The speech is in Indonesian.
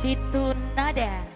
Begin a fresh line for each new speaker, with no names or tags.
Citu Nada.